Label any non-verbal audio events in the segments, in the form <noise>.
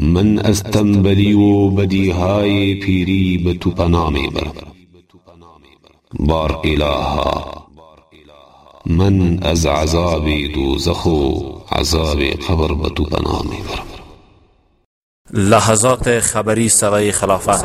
من از تنبلی و بدیهای پیری به تو پناه می برم. بار الها من از عذاب دوزخ و عذاب قبر به تو پناه می برم. لحظات خبری صدای خلافت.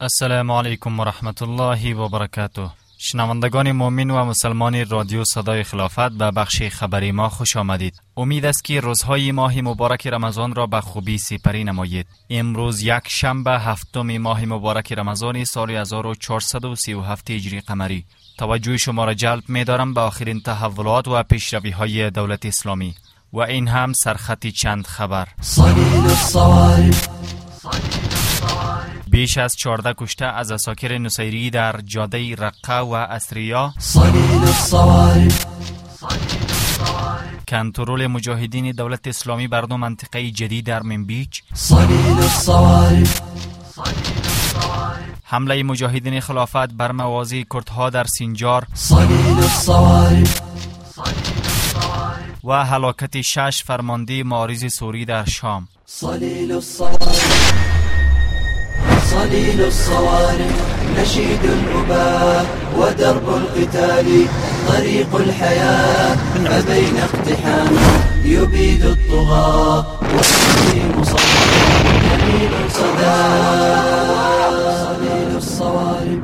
السلام علیکم و رحمت الله و برکاته شنوندگان مؤمن و مسلمان رادیو صدای خلافت به بخش خبری ما خوش آمدید. امید است که روزهای ماه مبارک رمضان را به خوبی سپری نمایید. امروز یک شنبه هفتم ماه مبارک رمضان سال 1437 هجری قمری. توجه شما را جلب می دارم به آخرین تحولات و پیشروی های دولت اسلامی. و این هم سرخطی چند خبر. بیش از 14 کشته از اساکر نصیری در جاده رقه و اسریا. کنترل مجاهدین دولت اسلامی بر دو منطقه جدید در منبیج حمله مجاهدین خلافت بر موازی کردها در سینجار. و هلاکت شش فرمانده معارض سوری در شام. صليل الصوارم نشيد الأباء ودرب القتال طريق الحياة فبين اقتحام يبيد الطغاة والتسليم صدى جميل صليل الصوارم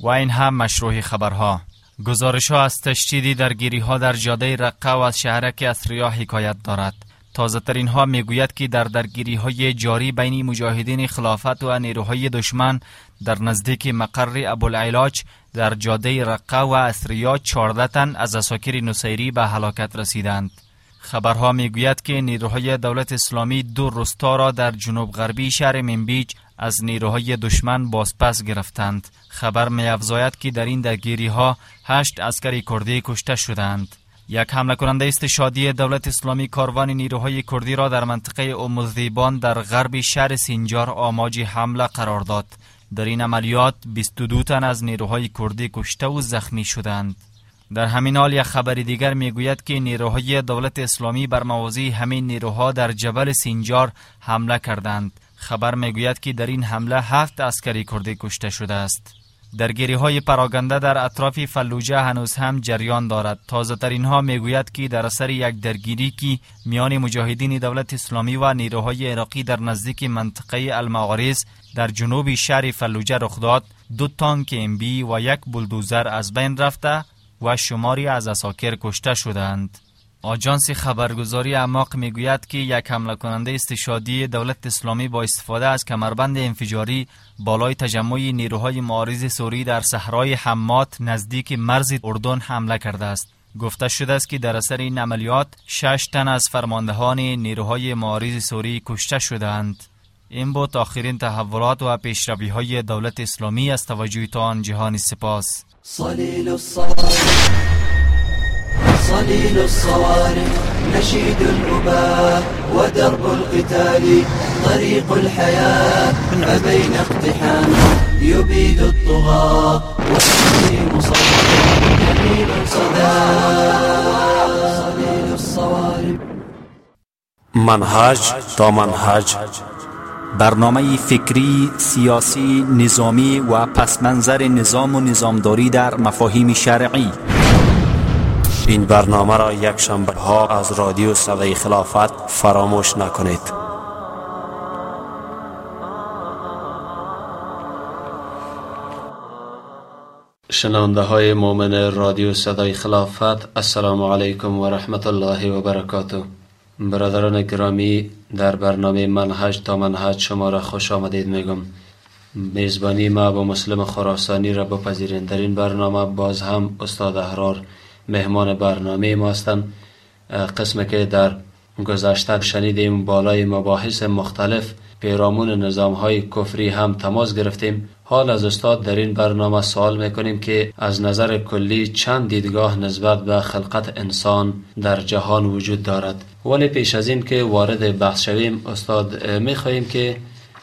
و این هم مشروع خبرها. گزارش ها از تشدید درگیری ها در جاده رقه و از شهرک اسریا حکایت دارد. تازه ترین ها می‌گوید که در درگیری های جاری بین مجاهدین خلافت و نیروهای دشمن در نزدیک مقر ابوالعلاج در جاده رقه و اسریا 14 تن از اساکر نصیری به هلاکت رسیدند. خبرها می‌گوید که نیروهای دولت اسلامی دو رستا را در جنوب غربی شهر منبیج از نیروهای دشمن بازپس گرفتند. خبر میافزاید که در این درگیری ها هشت اسکری کردی کشته شدند. یک حمله کننده استشادی دولت اسلامی کاروان نیروهای کردی را در منطقه اموزیبان در غرب شهر سینجار آماج حمله قرار داد. در این عملیات 22 تن از نیروهای کردی کشته و زخمی شدند. در همین حال یک خبر دیگر می‌گوید که نیروهای دولت اسلامی بر موازی همین نیروها در جبل سینجار حمله کردند. خبر می‌گوید که در این حمله هفت عسکری کردی کشته شده است. درگیری های پراگنده در اطراف فلوجه هنوز هم جریان دارد. تازه ترین ها می‌گوید که در اثر یک درگیری که میان مجاهدین دولت اسلامی و نیروهای عراقی در نزدیک منطقه المغارز در جنوب شهر فلوجه رخ داد دو تانک بی و یک بلدوزر از بین رفته و شماری از اساکر کشته شدند. آژانس خبرگزاری اماق می‌گوید که یک حمله کننده استشادی دولت اسلامی با استفاده از کمربند انفجاری بالای تجمع نیروهای معارض سوری در صحرای حمات نزدیک مرز اردن حمله کرده است. گفته شده است که در اثر این عملیات شش تن از فرماندهان نیروهای معارض سوری کشته شدند این بود آخرین تحولات و پیشروی های دولت اسلامی از توجهتان جهان سپاس. صليل الصوارم نشيد الأباء ودرب القتال طريق الحياة فبين اقتحام يبيد الطغاة والتسليم صدى جميل صدى صليل الصوارم منهج تا منهج برنامه فکری، سیاسی، نظامی و پسمنظر نظام و نظامداری در مفاهیم شرعی. این برنامه را یک شنبه ها از رادیو صدای خلافت فراموش نکنید. شنانده های مؤمن رادیو صدای خلافت السلام علیکم و رحمت الله و برکاته. برادران گرامی در برنامه منهج تا منهج شما را خوش آمدید میگم. میزبانی ما با مسلم خراسانی را بپذیرین. در این برنامه باز هم استاد احرار مهمان برنامه ما هستند قسم که در گذشته شنیدیم بالای مباحث مختلف پیرامون نظام های کفری هم تماس گرفتیم. حال از استاد در این برنامه سوال می‌کنیم که از نظر کلی چند دیدگاه نسبت به خلقت انسان در جهان وجود دارد؟ ولی پیش از این که وارد بحث شویم استاد می‌خواهیم که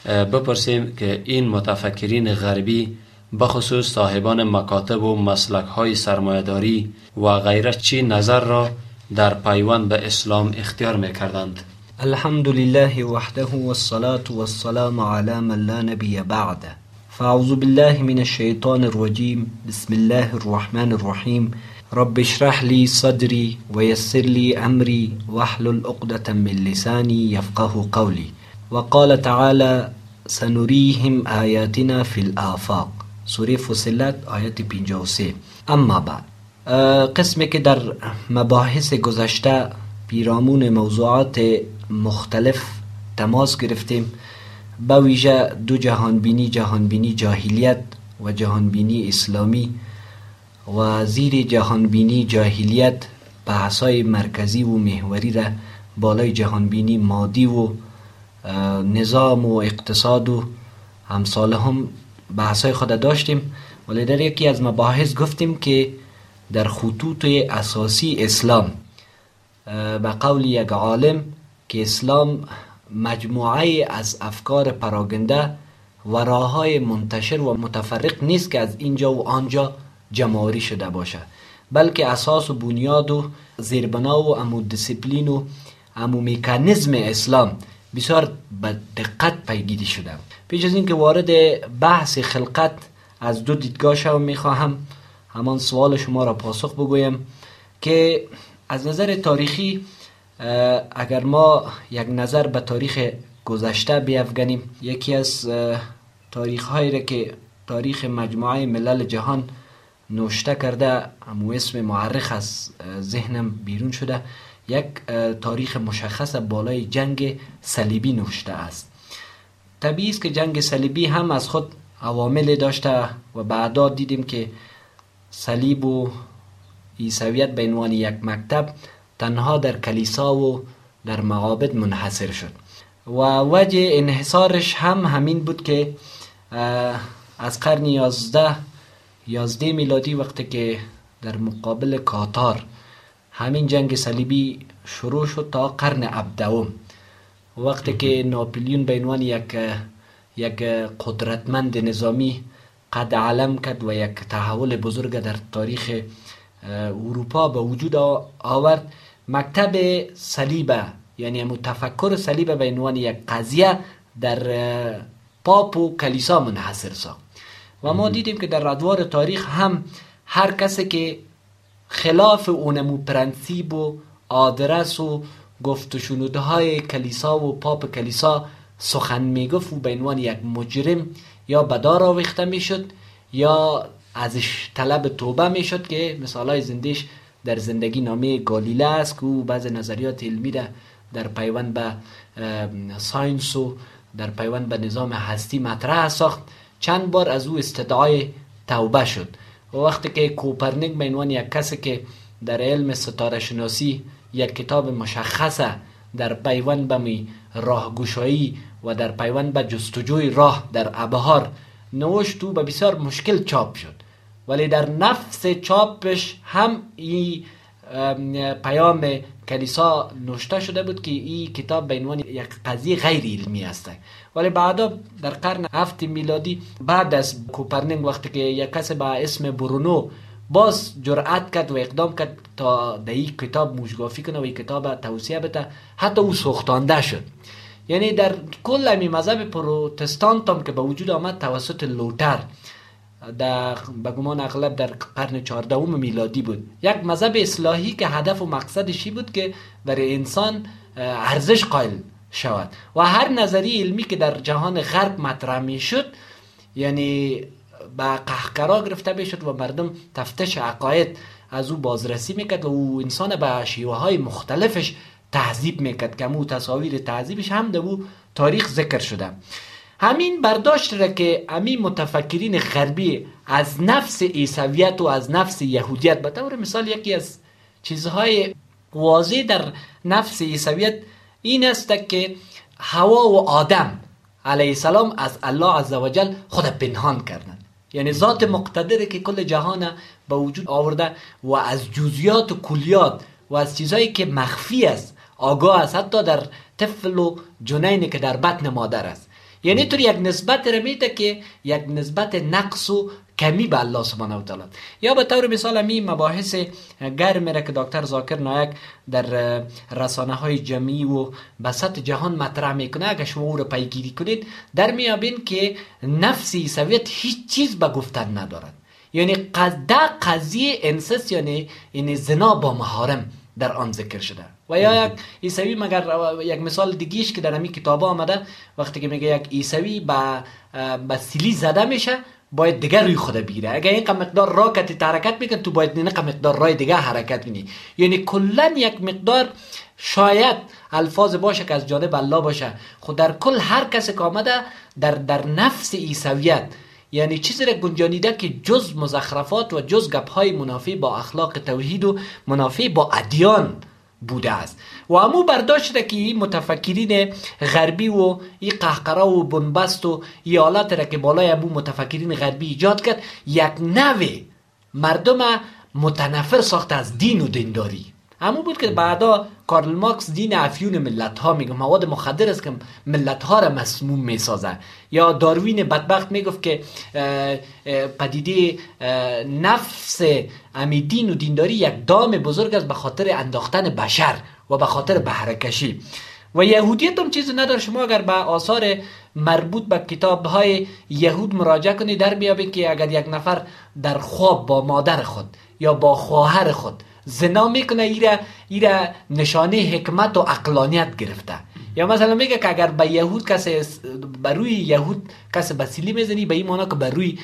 بپرسیم که این متفکرین غربی بخصوص صاحبان مکاتب و مسلک های سرمایداری و غیره چی نظر را در پیوند به اسلام اختیار می‌کردند. الحمد لله وحده والصلاة والسلام على من لا نبي بعده فأعوذ بالله من الشيطان الرجيم بسم الله الرحمن الرحيم رب اشرح لي صدري ويسر لي أمري واحلل عقدة من لساني يفقه قولي وقال تعالى سنريهم آياتنا في الآفاق. سوره فصلت آیت 53 اما بعد قسمی که در مباحث گذشته پیرامون موضوعات مختلف تماس گرفتیم با ویژه دو جهانبینی جهانبینی جاهلیت و جهانبینی اسلامی و زیر جهانبینی جاهلیت بحثای مرکزی و محوری را بالای جهانبینی مادی و نظام و اقتصاد و همساله هم بحثای خود داشتیم. ولی در یکی از مباحث گفتیم که در خطوط اساسی اسلام به قول یک عالم که اسلام مجموعه از افکار پراگنده و راههای منتشر و متفرق نیست که از اینجا و آنجا جمعاری شده باشه. بلکه اساس و بنیاد و زیربنا و امو دیسیپلین و امو میکانیزم اسلام بسیار به دقت پیگیری شده. پیش از اینکه وارد بحث خلقت از دو دیدگاه شوم می‌خواهم همان سوال شما را پاسخ بگویم که از نظر تاریخی اگر ما یک نظر به تاریخ گذشته بیافگنیم یکی از تاریخ هایی را که تاریخ مجموعه ملل جهان نوشته کرده همو اسم معرخ از ذهنم بیرون شده یک تاریخ مشخص بالای جنگ صلیبی نوشته است. طبیعی است که جنگ صلیبی هم از خود عوامل داشته و بعدا دیدیم که صلیب و عیسویت به عنوان یک مکتب تنها در کلیسا و در معابد منحصر شد. و وجه انحصارش هم همین بود که از قرن یازده یازده میلادی وقتی که در مقابل کاتار همین جنگ صلیبی شروع شد تا قرن ابدوم. وقتی که ناپلیون به عنوان یک یک قدرتمند نظامی قد علم کرد و یک تحول بزرگ در تاریخ اروپا به وجود آورد مکتب صلیبه یعنی متفکر صلیبه به عنوان یک قضیه در پاپ و کلیسا منحصر ساخت. و ما دیدیم که در ادوار تاریخ هم هر کسی که خلاف اونمو پرنسیب و آدرس و گفت و های کلیسا و پاپ کلیسا سخن می‌گفت و به عنوان یک مجرم یا بدار آویخته می‌شد یا ازش طلب توبه می‌شد که مثال های زندیش در زندگی نامه گالیله است که او بعض نظریات علمی ده در پیوند به science و در پیوند به نظام هستی مطرح ساخت. چند بار از او استدعای توبه شد. و وقتی که کوپرنیک به عنوان یک کسی که در علم ستاره شناسی یک کتاب مشخصه در پیوند به می راهگشایی و در پیوند به جستجوی راه در ابحار. نوشت او به بسیار مشکل چاپ شد. ولی در نفس چاپش هم این پیام کلیسا نوشته شده بود که این کتاب به عنوان یک قضیه غیر علمی است. ولی بعدا در قرن هفت میلادی بعد از کوپرنیک وقتی که یک کس با اسم برونو باز جرأت کرد و اقدام کرد تا در این کتاب موشگافی کنه و این کتاب توصیه بده. حتی او سختانده شد. یعنی در کل امی مذهب پروتستانت هم که به وجود آمد توسط لوتر در بگمان اغلب در قرن چهاردهم میلادی بود. یک مذهب اصلاحی که هدف و مقصدش بود که برای انسان ارزش قائل شود. و هر نظری علمی که در جهان غرب مطرح می شد یعنی به قهقرا گرفته بشد و مردم تفتش عقاید از او بازرسی می‌کرد و او انسان به شیوه های مختلفش تهذیب می‌کرد که مو تصاویر تهذیبش هم در تاریخ ذکر شده. همین برداشت را که همین متفکرین غربی از نفس عیسویت و از نفس یهودیت به طور مثال یکی از چیزهای واضح در نفس عیسویت این است که هوا و آدم علیه السلام از الله عزوجل خود پنهان کردند. یعنی ذات مقتدره که کل جهان به وجود آورده و از جزیات و کلیات و از چیزهایی که مخفی است آگاه است حتی در طفل و جنینی که در بطن مادر است. یعنی طور یک نسبت رو میده که یک نسبت نقص و کمی به الله سبحانه و تعالی. یا به طور مثال می مباحث گرم را که دکتر زاکر نایک در رسانه های جمعی و بسط جهان مطرح می‌کنه اگر شما او رو پیگیری کنید در میابین که نفس عیسویت هیچ چیز به گفتن ندارد. یعنی ده قضیه انسس یعنی این زنا با محارم در آن ذکر شده. و یا یک عیسوی مگر یک مثال دیگیش که در همین کتاب آمده وقتی که میگه یک عیسوی با با سیلی زده میشه باید دیگر روی خود بگیره. اگر این مقدار را کتی حرکت میکن تو باید این مقدار رای دیگه حرکت بینی. یعنی کلا یک مقدار شاید الفاظ باشه که از جانب الله باشه. خود در کل هر کس که آمده در, در نفس عیسویت یعنی چیزی را گنجانیده که جز مزخرفات و جز گپهای منافی با اخلاق توحید و منافی با ادیان. بوده است. و امو برداشت که این متفکرین غربی و این قهقرا و بنبست و این حالت را که بالای امو متفکرین غربی ایجاد کرد یک نوع مردم متنفر ساخته از دین و دینداری. همون بود که بعدا کارل مارکس دین افیون ملت ها میگه مواد مخدر است که ملت ها را مسموم می‌سازه یا داروین بدبخت می‌گفت که پدیده نفس امی دین و دینداری یک دام بزرگ است به خاطر انداختن بشر و به خاطر بهرکشی و یهودیت هم چیزی نداره شما اگر به آثار مربوط به کتاب های یهود مراجعه کنید در بیابید که اگر یک نفر در خواب با مادر خود یا با خواهر خود زنا می‌کنه ایره ایره نشانه حکمت و اقلانیت گرفته. یا مثلا میگه که اگر به یهود کسی بر روی یهود کسی بسیلی می‌زنی به این معنی که بر روی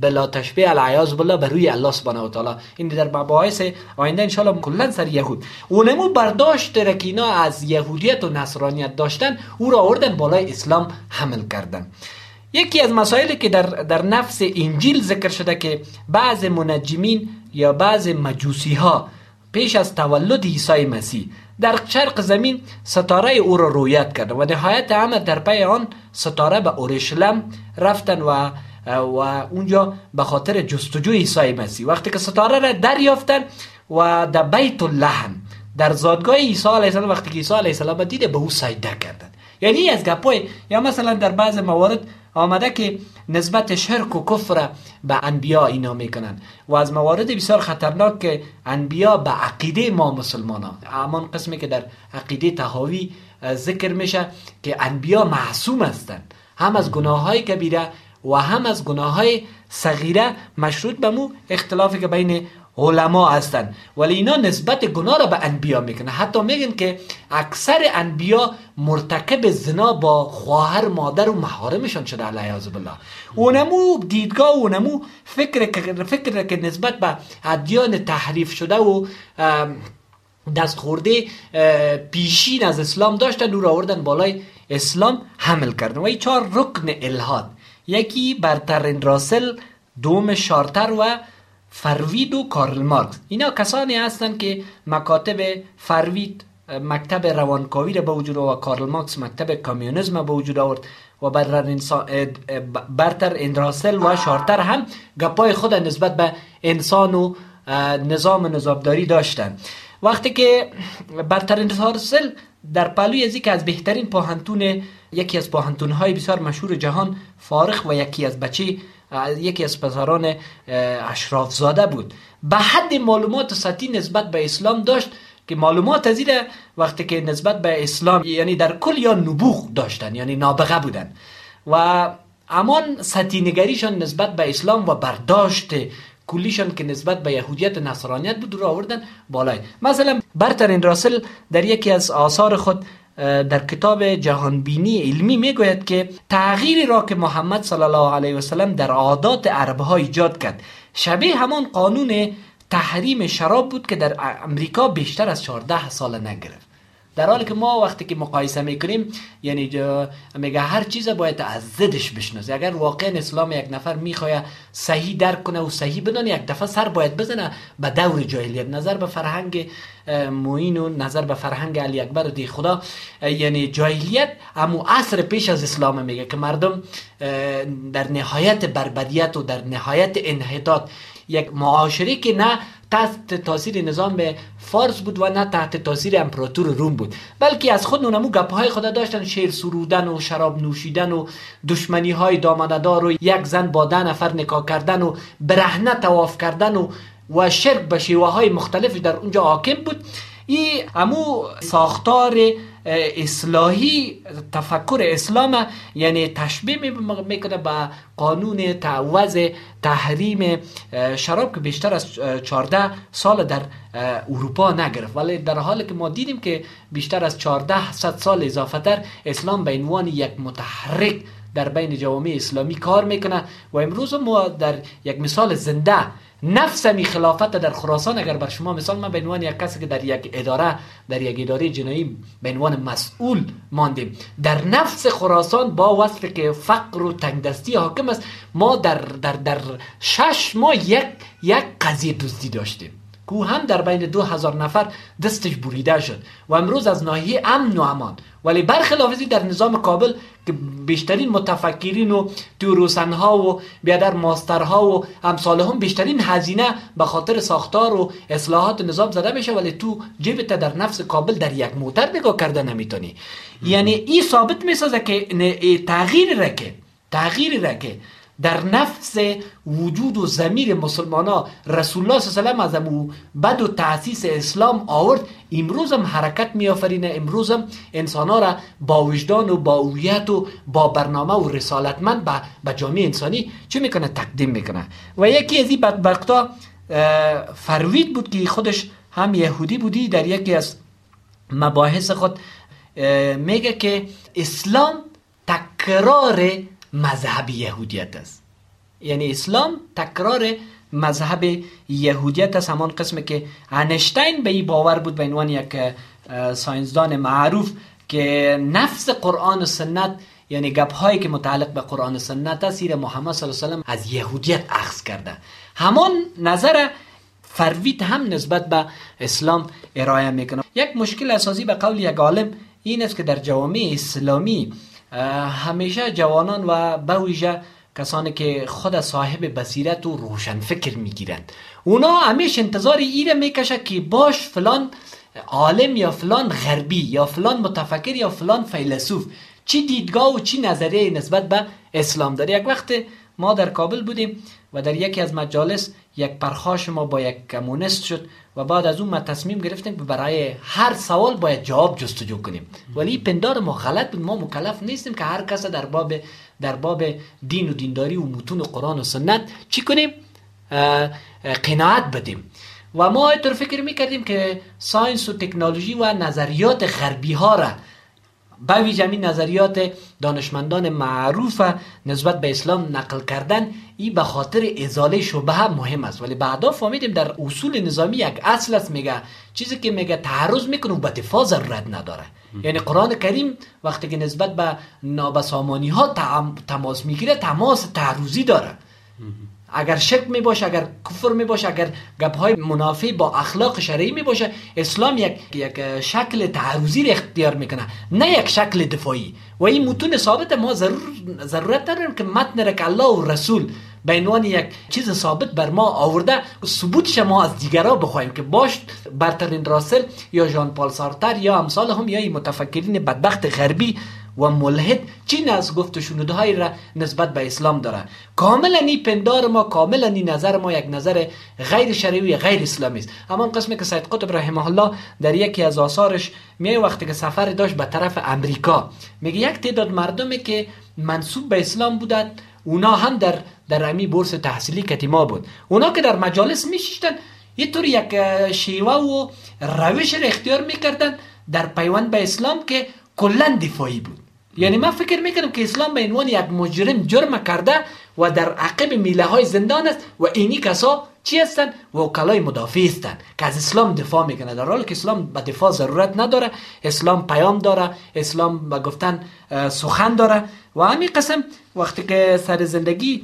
بلا تشبیه العیاذ بالله بر روی الله سبحانه و تعالی. این در مباحث آینده ان کلا سر یهود. اونمو برداشت رکینا از یهودیت و نصرانیت داشتن او را آوردن بالای اسلام حمل کردن. یکی از مسائلی که در, در نفس انجیل ذکر شده که بعض منجمین یا بعض مجوسی ها پیش از تولد عیسی مسیح در شرق زمین ستاره او را رویت کرد و نهایت همه در پی آن ستاره به اورشلم رفتن و و اونجا به خاطر جستجوی عیسی مسیح. وقتی که ستاره را دریافتن و در بیت اللحم در زادگاه عیسی علیه السلام وقتی که عیسی علیه السلام دیده به او سجده کردن یعنی از گپای یا مثلا در بعض موارد آمده که نسبت شرک و کفر به انبیا اینا می‌کنن. و از موارد بسیار خطرناک که انبیا به عقیده ما مسلمان ها همان قسمی که در عقیده تهاوی ذکر میشه که انبیا معصوم هستند هم از گناه های کبیره و هم از گناه های صغیره مشروط به مو اختلافی که بین علما هستن. ولی اینا نسبت گناه را به انبیا می‌کنه حتی میگن که اکثر انبیا مرتکب زنا با خواهر مادر و محارمشان شده علیه بالله اونمو دیدگاه اونمو فکر فکر که نسبت به ادیان تحریف شده و دست خورده پیشین از اسلام داشتن او را آوردن بالای اسلام حمل کردن. و این چهار رکن الهاد. یکی برتر راسل دوم شارتر و فروید و کارل مارکس اینا کسانی هستند که مکاتب فروید مکتب روانکاوی را به وجود و کارل مارکس مکتب کامیونیزم به وجود آورد و برتر اندراسل و شارتر هم گپای خود نسبت به انسان و نظام نظامداری داشتند وقتی که برتر اندراسل در پلوی از که از بهترین پاهنتون یکی از پاهنتون های بسیار مشهور جهان فارغ و یکی از بچه یکی از پسران اشراف زاده بود. به حد معلومات سطحی نسبت به اسلام داشت که معلومات از وقتی که نسبت به اسلام یعنی در کل یا نبوغ داشتن یعنی نابغه بودن. و امان سطحی نگریشان نسبت به اسلام و برداشت کلیشان که نسبت به یهودیت نصرانیت بود رو آوردن بالای. مثلا برترین راسل در یکی از آثار خود در کتاب جهانبینی علمی می‌گوید که تغییری را که محمد صلی الله علیه و سلم در عادات عرب ها ایجاد کرد. شبیه همان قانون تحریم شراب بود که در امریکا بیشتر از 14 سال نگرفت. در حالی که ما وقتی که مقایسه می‌کنیم یعنی میگه هر چیز باید از زدش بشناسه. اگر واقعا اسلام یک نفر می‌خواه صحیح درک کنه و صحیح بدانه یک دفعه سر باید بزنه به دور جاهلیت. نظر به فرهنگ موین و نظر به فرهنگ علی اکبر دی خدا. یعنی جاهلیت امو عصر پیش از اسلام میگه که مردم در نهایت بربدیت و در نهایت انحطاط یک معاشره که نه تحت تاثیر نظام فارس بود و نه تحت تاثیر امپراتور روم بود. بلکه از خود نونمو گپ های خود داشتن شیر سرودن و شراب نوشیدن و دشمنی های دامندار و یک زن با ده نفر نکاح کردن و برهنه تواف کردن و و شرک به شیوه های مختلفی در اونجا حاکم بود. این امو ساختار اصلاحی تفکر اسلام یعنی تشبیه می‌کنه به قانون تعوض تحریم شراب که بیشتر از 14 سال در اروپا نگرفت. ولی در حالی که ما دیدیم که بیشتر از 14 سال اضافه تر اسلام به عنوان یک متحرک در بین جوامع اسلامی کار می‌کنه. و امروز ما در یک مثال زنده نفس می خلافت در خراسان اگر بر شما مثال من به عنوان یک کسی که در یک اداره در یک اداره جنایی به عنوان مسئول ماندیم. در نفس خراسان با وصف که فقر و تنگدستی حاکم است ما در در در شش ما یک یک قضیه دزدی داشتیم. که هم در بین دو هزار نفر دستش بریده شد و امروز از ناحیه امن و امان. ولی برخلاف در نظام کابل که بیشترین متفکرین و تیوروسن ها و بیادر ماستر ها و امثال هم بیشترین هزینه به خاطر ساختار و اصلاحات نظام زده میشه ولی تو جیبت در نفس کابل در یک موتر نگاه کرده نمی‌تونی. یعنی این ثابت می‌سازه که تغییر رکه تغییر رکه در نفس وجود و زمیر مسلمان ها رسول الله صلی الله علیه و بد و تاسیس اسلام آورد. امروز هم حرکت می آفرینه امروز هم انسان ها را با وجدان و با هویت و با برنامه و رسالتمند به با جامعه انسانی چه می‌کنه؟ تقدیم می‌کنه. و یکی از این بدبختا فروید بود که خودش هم یهودی بودی در یکی از مباحث خود میگه که اسلام تکرار مذهب یهودیت است. یعنی اسلام تکرار مذهب یهودیت است. همان قسم که انشتین به این باور بود به عنوان یک ساینسدان معروف که نفس قرآن و سنت یعنی گپ هایی که متعلق به قرآن و سنت است سیر محمد صلی الله علیه و از یهودیت اخذ کرده. همان نظر فرویت هم نسبت به اسلام ارائه می‌کنه. یک مشکل اساسی به قول یک عالم این است که در جوامع اسلامی همیشه جوانان و به کسانی که خود صاحب بصیرت و روشن فکر می‌گیرند. اونا همیشه انتظار ایره می‌کشه که باش فلان عالم یا فلان غربی یا فلان متفکر یا فلان فیلسوف چی دیدگاه و چی نظریه نسبت به اسلام داره. یک وقت ما در کابل بودیم و در یکی از مجالس یک پرخاش ما با یک کمونست شد. و بعد از اون ما تصمیم گرفتیم که برای هر سوال باید جواب جستجو کنیم. ولی پندار ما غلط بود ما مکلف نیستیم که هر کس در باب در باب دین و دینداری و متون قرآن و سنت چی کنیم؟ قناعت بدیم. و ما اینطور فکر می‌کردیم که ساینس و تکنولوژی و نظریات غربی ها را به ویژه نظریات دانشمندان معروف نسبت به اسلام نقل کردن ای به خاطر ازاله شبه مهم است. ولی بعدا فهمیدیم در اصول نظامی یک اصل است میگه چیزی که میگه تعرض می‌کنه و به دفاع ضرورت نداره. یعنی قرآن کریم وقتی که نسبت به نابسامانی ها تماس می‌گیره تماس تعرضی داره. اگر شک می باشه اگر کفر می باشه اگر گپ های منافی با اخلاق شرعی می باشه اسلام یک یک شکل تعرضی اختیار می‌کنه نه یک شکل دفاعی. و این متون ثابت ما ضرور ضرورت داریم که متن را که الله و رسول به عنوان یک چیز ثابت بر ما آورده ثبوتش ما از دیگرا بخوایم که باش برترین راسل یا ژان پال سارتر یا امثال هم یا این متفکرین بدبخت غربی و ملحد چی از گفت و های را نسبت به اسلام داره. کاملا این پندار ما کاملا این نظر ما یک نظر غیر شرعی غیر اسلامی است. اما قسمی که سید قطب رحمه الله در یکی از آثارش میای وقتی که سفر داشت به طرف امریکا. میگه یک تعداد مردمی که منصوب به اسلام بودند اونا هم در در امی بورس تحصیلی کتیما بود. اونا که در مجالس میشیشتن یه طور یک شیوه و روش را اختیار می‌کردن در پیوند به اسلام که کلا دفاعی بود. یعنی من فکر می‌کنم که اسلام به عنوان یک مجرم جرم کرده و در عقب میله های زندان است و اینی کسا چی هستن؟ وکلای مدافع هستن که از اسلام دفاع می‌کنه در حالی که اسلام به دفاع ضرورت نداره اسلام پیام داره اسلام به گفتن سخن داره. و همین قسم وقتی که سر زندگی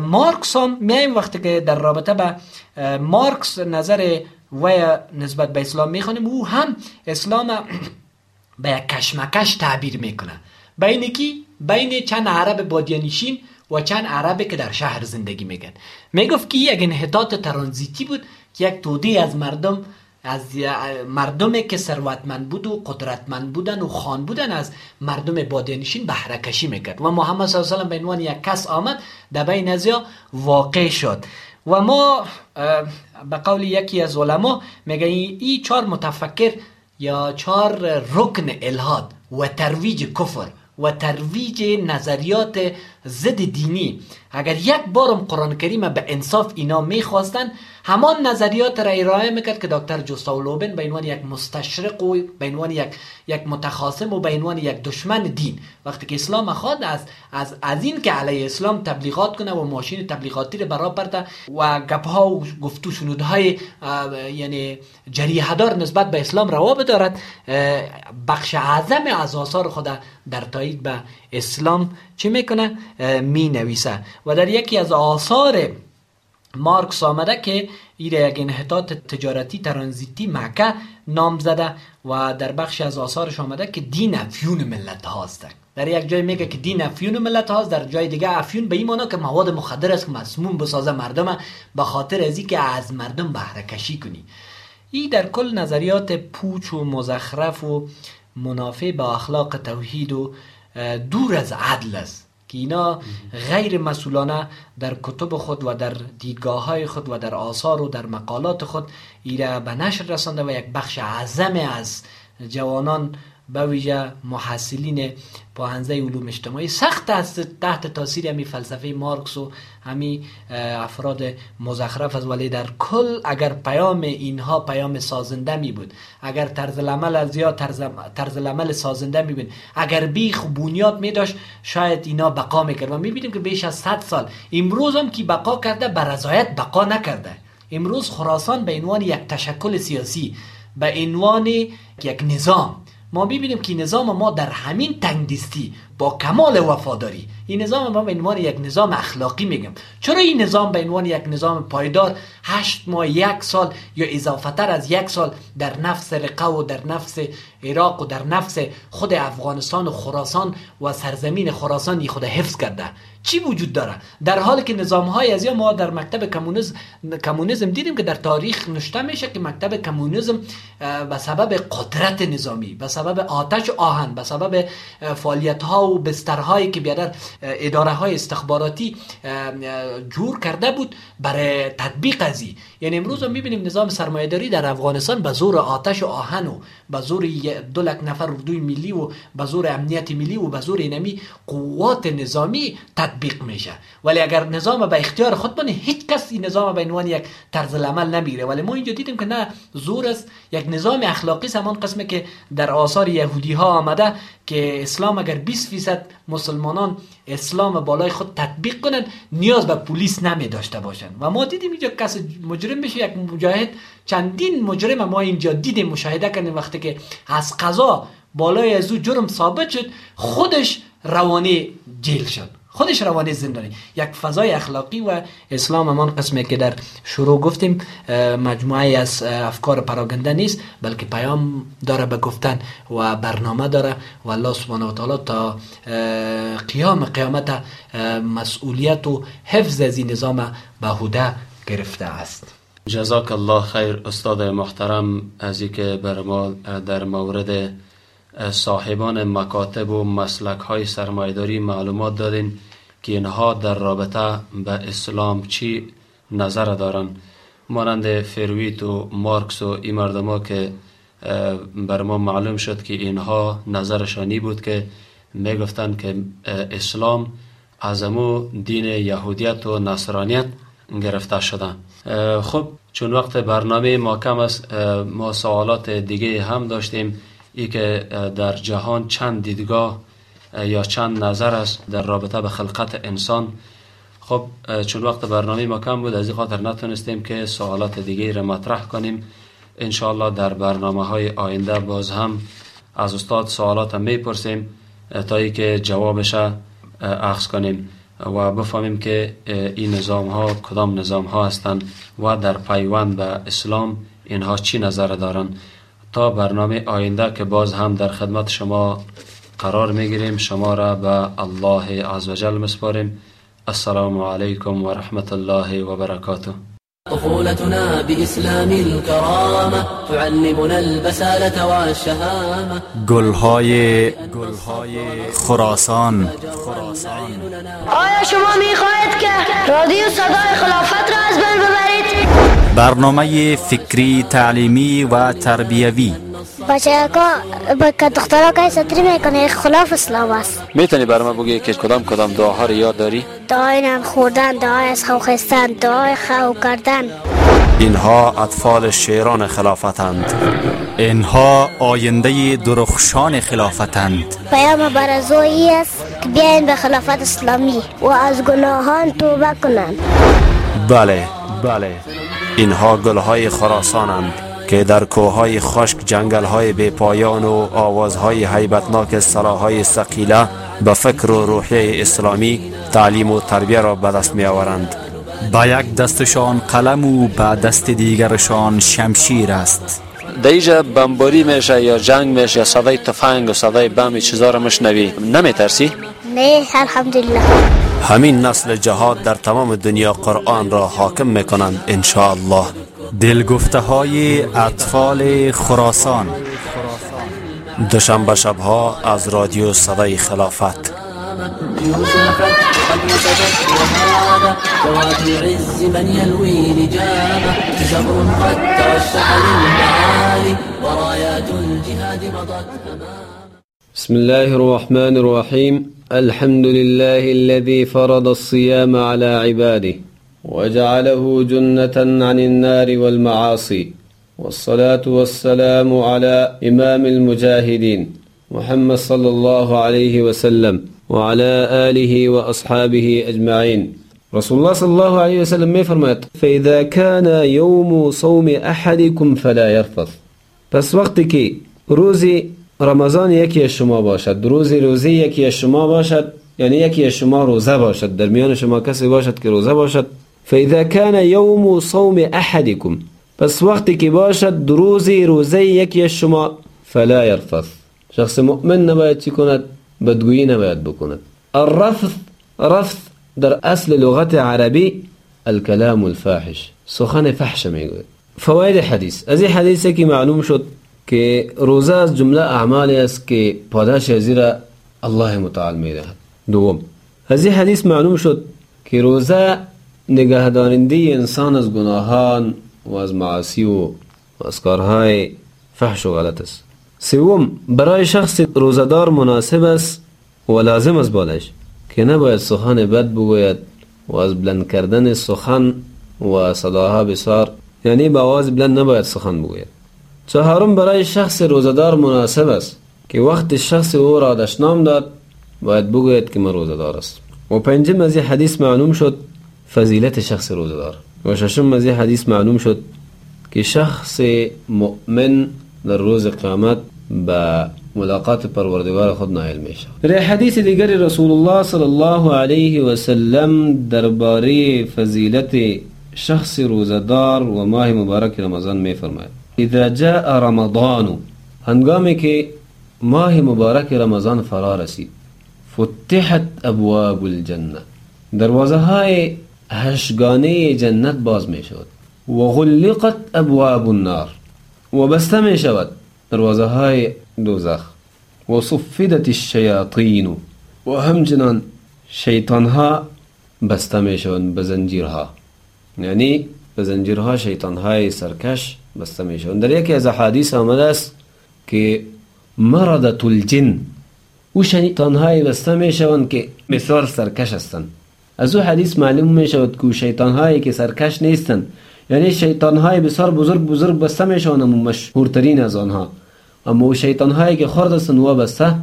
مارکس هم میایم وقتی که در رابطه به مارکس نظر و نسبت به اسلام می‌خوانیم او هم اسلام <clears throat> به یک کشمکش تعبیر می‌کنه. بین کی؟ بین چند عرب بادیانشین و چند عربی که در شهر زندگی میگن. می‌گفت که یک انحطاط ترانزیتی بود که یک توده از مردم از مردمی که ثروتمند بود و قدرتمند بودن و خان بودن از مردم بادیانشین بهره کشی می‌کرد. و محمد صلی الله علیه و به عنوان یک کس آمد در بین از واقع شد. و ما به قول یکی از علما میگه این چهار متفکر یا چهار رکن الهاد و ترویج کفر. و ترویج نظریات ضد دینی. اگر یک بارم قرآن کریم به انصاف اینا می‌خواستن همان نظریات را ارائه می‌کرد که دکتر جوستاو لوبن به عنوان یک مستشرق و به عنوان یک یک متخاصم و به عنوان یک دشمن دین. وقتی که اسلام خواهد از از از این که علیه اسلام تبلیغات کنه و ماشین تبلیغاتی را برابر و گپ ها و گفتو های یعنی جریحدار نسبت به اسلام روا بدارد بخش اعظم از آثار خود در تایید به اسلام چی می‌کنه؟ می نویسه و در یکی از آثار مارکس آمده که ایره یک انحطاط تجارتی ترانزیتی مکه نام زده و در بخش از آثارش آمده که دین افیون ملت هاست. در یک جای میگه که دین افیون ملت هاست در جای دیگه افیون به این معنی که مواد مخدر است که مسموم بسازه مردم به خاطر ازی که از مردم بهره کشی کنی. ای در کل نظریات پوچ و مزخرف و منافع با اخلاق توحید و دور از عدل است. که اینا غیر مسئولانه در کتب خود و در دیدگاه های خود و در آثار و در مقالات خود ایره به نشر رسانده و یک بخش اعظم از جوانان به ویژه محصلین پاهنزه علوم اجتماعی. سخت است تحت تاثیر همی فلسفه مارکس و همی افراد مزخرف از ولی در کل اگر پیام اینها پیام سازنده می بود اگر طرز العمل از یا طرز العمل سازنده می بود اگر بیخ و بنیاد می داشت شاید اینا بقا می‌کرد و می بینیم که بیش از 100 سال. امروز هم که بقا کرده بر رضایت بقا نکرده. امروز خراسان به عنوان یک تشکل سیاسی به عنوان یک نظام ما ببینیم که نظام ما در همین تنگدستی با کمال وفاداری این نظام ما به عنوان یک نظام اخلاقی میگم. چرا این نظام به عنوان یک نظام پایدار هشت ماه یک سال یا اضافه تر از یک سال در نفس رقه و در نفس عراق و در نفس خود افغانستان و خراسان و سرزمین خراسان خود حفظ کرده؟ چی وجود داره؟ در حالی که نظام های از ما در مکتب کمونیسم کمونیسم دیدیم که در تاریخ نشته میشه که مکتب کمونیسم به سبب قدرت نظامی به سبب آتش آهن به سبب فعالیت ها و بسترهایی که بیادر اداره های استخباراتی جور کرده بود برای تطبیق ازی یعنی امروز هم می‌بینیم نظام سرمایه‌داری در افغانستان به زور آتش و آهن و به زور دو لک نفر اردوی ملی و به زور امنیت ملی و به زور اینمی قوات نظامی میشه. ولی اگر نظام به اختیار خود بنه هیچ کس این نظام به عنوان یک طرز عمل نمی‌گیره. ولی ما اینجا دیدیم که نه زور است. یک نظام اخلاقی همان قسمه که در آثار یهودی ها آمده که اسلام اگر 20 فیصد مسلمانان اسلام بالای خود تطبیق کنند نیاز به پلیس نمی داشته باشند. و ما دیدیم اینجا کس مجرم بشه یک مجاهد. چندین مجرم ما اینجا دیدیم مشاهده کردیم وقتی که از قضا بالای از او جرم ثابت شد خودش روانی جیل شد. خودش روانی زندانی یک فضای اخلاقی و اسلام همان قسمه که در شروع گفتیم مجموعه از افکار پراگنده نیست بلکه پیام داره به گفتن و برنامه داره و الله سبحانه و تعالی تا قیام قیامت مسئولیت و حفظ از این نظام بهوده گرفته است. جزاک الله خیر استاد محترم از که بر ما در مورد صاحبان مکاتب و مسلک های سرمایداری معلومات دادین که اینها در رابطه به اسلام چی نظر دارن. مانند فرویت و مارکس و این مردم که بر ما معلوم شد که اینها نظرشانی بود که می گفتن که اسلام از دین یهودیت و نصرانیت گرفته شده. خب چون وقت برنامه ما کم است ما سوالات دیگه هم داشتیم. ای که در جهان چند دیدگاه یا چند نظر است در رابطه به خلقت انسان. خب چون وقت برنامه ما کم بود از این خاطر نتونستیم که سوالات دیگه را مطرح کنیم. انشاءالله در برنامه های آینده باز هم از استاد سوالات می‌پرسیم تا ای که جوابش اخذ کنیم. و بفهمیم که این نظام ها کدام نظام ها هستند و در پیوند به اسلام اینها چی نظر دارند. تا برنامه آینده که باز هم در خدمت شما قرار می‌گیریم. شما را به الله عزوجل مسپاریم السلام علیکم و رحمت الله و برکاته. طفولتنا بإسلام الكرامة تعلمنا البسالة والشهامة. گلهای خراسان. آیا شما می‌خواهید که رادیو صدای خلافت را از بین ببرید؟ برنامه فکری تعلیمی و تربیوی. بچه با که دخترها که سطری می‌کنه خلاف اسلام است. می‌تونی ما بگی که کدام کدام دعاها رو یاد داری؟ دعای نان خوردن دعای از خو خستن دعای خو کردن. اینها اطفال شیران خلافتند. اینها آینده درخشان خلافتند. پیام برزویی است که بیاین به خلافت اسلامی و از گناهان توبه کنند بله بله. اینها گلهای خراسانند که در کوههای خشک جنگلهای بی پایان و آوازهای حیبتناک سلاحهای سقیله به فکر و روحیه اسلامی تعلیم و تربیه را به دست می آورند با یک دستشان قلم و به دست دیگرشان شمشیر است. دیجا بمباری میشه یا جنگ میشه یا صدای تفنگ و صدای بم چیزا رو مشنوی. نمی ترسی؟ نه الحمدلله. همین نسل جهاد در تمام دنیا قرآن را حاکم می‌کنند انشاءالله. دلگفته های اطفال خراسان. دوشنبه شبها از رادیو صدای خلافت. بسم الله الرحمن الرحيم الحمد لله الذي فرض الصيام على عباده وجعله جنة عن النار والمعاصي والصلاة والسلام على إمام المجاهدين محمد صلى الله عليه وسلم وعلى آله وأصحابه أجمعين. رسول الله صلى الله عليه وسلم ما فرمات؟ فإذا كان يوم صوم أحدكم فلا يرفض پس وقتی که روزی رمضان یکی از شما باشد روز روزی یکی از شما باشد یعنی یکی از شما روزه باشد در میان شما کسی باشد که روزه باشد. فاذا كان يوم صوم احدكم پس وقتی که باشد روزی روزه یکی از شما فلا يرفث. شخص مؤمن نباید چی کند؟ بدگویی نباید بکند. الرفث رفث در اصل لغت عربی الكلام الفاحش سخن فحش میگوید. فواید حدیث. از این حدیث که معلوم شد که روزه از جمله اعمالی است که پاداش زیر الله متعال می‌دهد. دوم از این حدیث معلوم شد که روزه نگهدارنده انسان از گناهان و از معاصی و از کارهای فحش و غلط است. سوم برای شخص روزدار مناسب است و لازم است بالش که نباید سخن بد بگوید و از بلند کردن سخن و صداها بسار یعنی با آواز بلند نباید سخن بگوید. چهارم برای شخص روزدار مناسب است که وقت شخص او را دشنام داد باید بگوید که من روزدار است. و پنجم از حدیث معلوم شد فضیلت شخص روزدار و ششم از حدیث معلوم شد که شخص مؤمن در روز قیامت به ملاقات پروردگار خود نائل می شود در حدیث دیگر رسول الله صلی الله علیه و سلم درباره فضیلت شخص روزدار و ماه مبارک رمضان می فرماید إذا جاء رمضان هنگامی که ماه مبارک رمضان فرا رسید فتحت ابواب الجنة. دروازه های هشگانه جنت باز می شود. و غلقت ابواب النار. و بسته می شود دروازه های دوزخ. و صفدت الشیاطین. و همچنان شیطان ها بسته می شوند به زنجیرها. یعنی به زنجیرها شیطان های سرکش بسته می شوند در یکی از حدیث آمده است که مرضت الجن. او شیطان های بسته می شوند که بسیار سرکش هستند. از او حدیث معلوم می شود که شیطان هایی که سرکش نیستند. یعنی شیطان های بسیار بزرگ بزرگ بسته می شوند مشهورترین از آنها. اما شیطان هایی که خرد هستند و بسته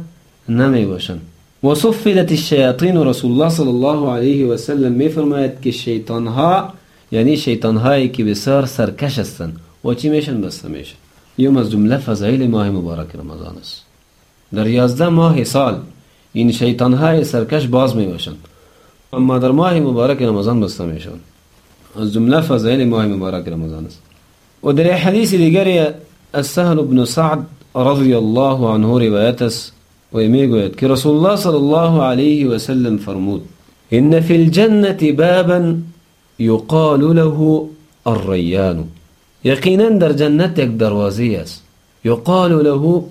و صفدت الشیاطین و رسول الله صلی الله علیه و سلم می فرماید که شیطان ها یعنی شیطان هایی که بسیار سرکش هستند. و چی میشن؟ بسته میشن. یوم از جمله فضایل ماه مبارک رمضان است. در یازده ماه سال این شیطان های سرکش باز می اما در ماه مبارک رمضان بسته میشن. از جمله فضایل ماه مبارک رمضان است. و در حدیث دیگر از سهل بن سعد رضی الله عنه روایت است و میگوید که رسول الله صلی الله علیه و سلم فرمود ان فی الجنة بابا يقال له الریان. یقینا در جنت یک دروازه است یقال له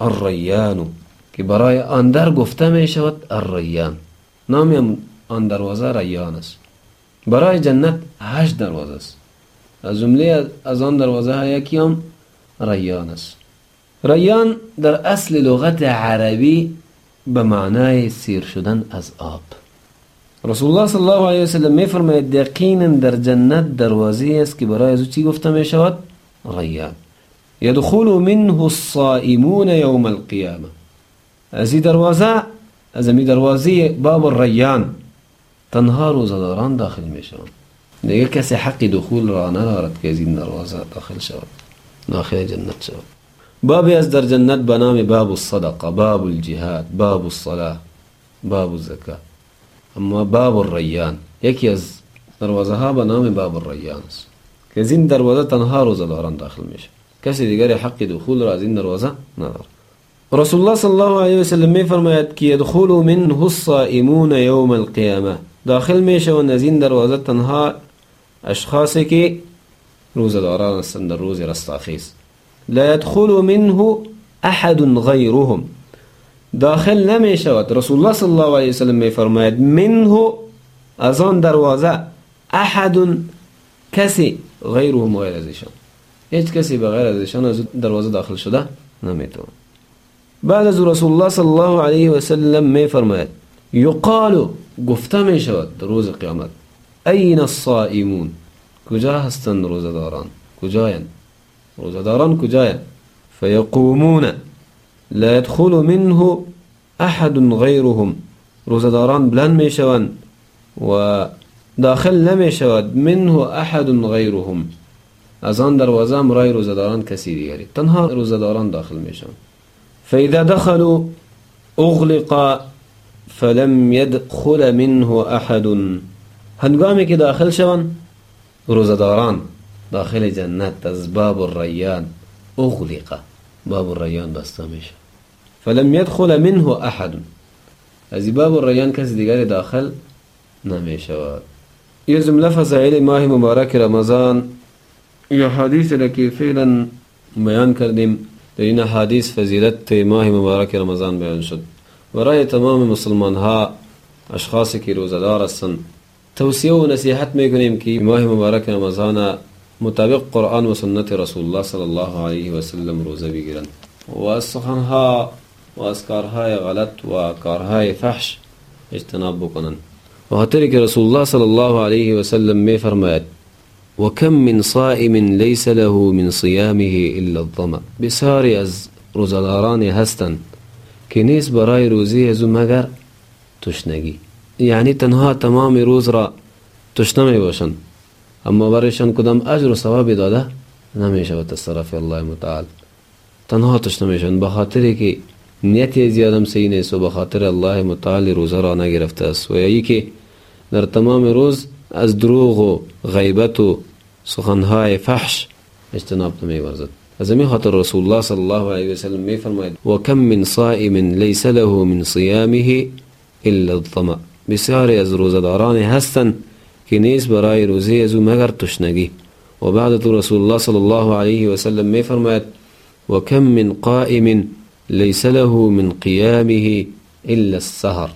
الریان که برای آن در گفته می شود الریان نام آن دروازه ریان است. برای جنت هشت دروازه است. از جمله از آن دروازه ها یکی هم ریان است. ریان در اصل لغت عربی به معنای سیر شدن از آب. رسول الله صلی الله علیه وسلم می فرماید یقینا در جنت دروازه است که برای از چی گفته می شود ریان يدخل منه الصائمون يوم القيامه از این دروازه از این دروازه باب الریان تنها روزداران داخل می شوند دیگه کسی حق دخول را ندارد که از این دروازه داخل شود داخل جنت شود بابی از در جنت به باب الصدقه باب الجهاد باب الصلاه باب الزکات أما باب الریان یکی از دروازة ها به نام باب الریان است. که از این دروازة تنها روزداران داخل میشه. کسی دیگر حق دخول را از این دروازه ندارد رسول الله صلی الله علیه و سلم می فرماید که يدخل منه الصائمون يوم القيامه داخل می شوند از این دروازه تنها اشخاصی که روزداران هستند در روز رستاخیز. لا يدخل منه احد غيرهم داخل نمی شود. رسول الله صلی الله علیه وسلم می فرماید منه از آن دروازه احد کسی غیرهم غیر از ایشان. هیچ کسی بغیر از ایشان از دروازه داخل شده نمیتونه بعد از رسول الله صلی الله علیه و سلم می فرماید یقال گفته می شود روز قیامت این الصائمون؟ کجا هستند روزداران کجایند؟ روزداران کجایند؟ فیقومون. لا يدخل منه أحد غیرهم روزداران بلند می شوند و داخل نمی شود منه أحد غیرهم از آن دروازه مرای روزداران کسی دیگری تنها روزداران داخل می شوند فإذا دخلوا أغلق فلم يدخل منه أحد. هنگامی که داخل شون روزداران داخل جنت از باب الریان أغلق. باب الریان بسته میشه. فلم يدخل منه أحد. از باب الریان کسی دیگری داخل نمی شود یه جمله فضایل ماه مبارک رمضان. یا حدیث که فعلا بیان کردیم در این حدیث فضیلت ماه رمضان بیان شد. برای تمام مسلمان ها اشخاصی که روزدار هستند توصیه و نصیحت میکنیم که ماه مبارک رمضان مطابق قرآن و سنت رسول الله صلی الله علیه و سلم روزه بگیرند و از سخنها و از کارهای غلط و کارهای فحش اجتناب بکنند و خاطر که رسول الله صلی الله علیه و سلم می فرماید و کم من صائم لیس له من صیامه الا الظمأ. بسیاری از روزدارانی هستند که نیست برای روزی از مگر تشنگی. یعنی تنها تمام روز را تشنه می باشند. أما برایشان کدام أجر و ثوابی داده نمی شود از طرف الله متعال. تنها تشنه میشن به خاطر که نیتی زیادم سی نیست و به خاطر الله متعال روزة را نگرفته است. و یکی که در تمام روز از دروغ و غیبت و سخنهای فحش اجتناب نمی ورزد. از همین خاطر رسول الله صلی الله علیه و سلم می فرماید و کم من صائم لیس له من صیامه الا الظمأ بسیاری از روزداران هستند که نیست برای روزی از أو مگر تشنگی و بعد تو رسول الله صلی الله علیه و سلم می فرماید و کم من قائم لیس له من قیامه إلا السهر.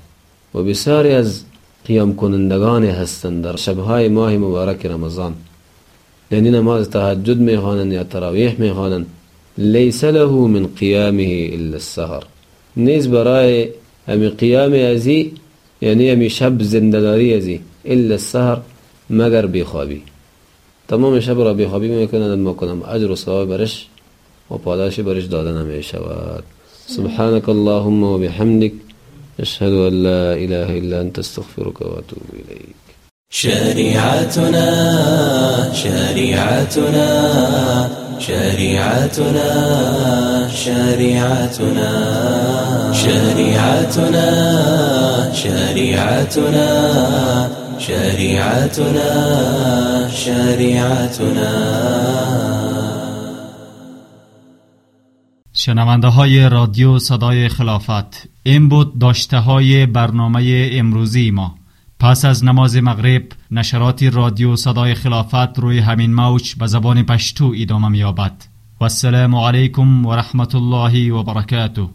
و بسیاری از قیام کنندگان هستند در شبهای ماه مبارک رمضان. یعنی نماز تهجد می خوانند یا تراویح می خوانند لیس له من قیامه إلا السهر. نیست برای همی قیام ازی یعنی همی شب زندگاری ازی إلا السهر مگر بیخوابی تمام شب را بیخوابی ما کنم أجر و ثواب برش و پاداش برش داده نمی سبحانك اللهم وبحمدك أشهد أن لا إله إلا أنت أستغفرك وأتوب إليك. شريعتنا شريعتنا شريعتنا شريعتنا شريعتنا شريعتنا. شريعتنا شريعتنا شنونده های رادیو صدای خلافت این بود داشته های برنامه امروزی ما. پس از نماز مغرب نشرات رادیو صدای خلافت روی همین موج به زبان پشتو ادامه میابد و السلام علیکم و رحمت الله و برکاته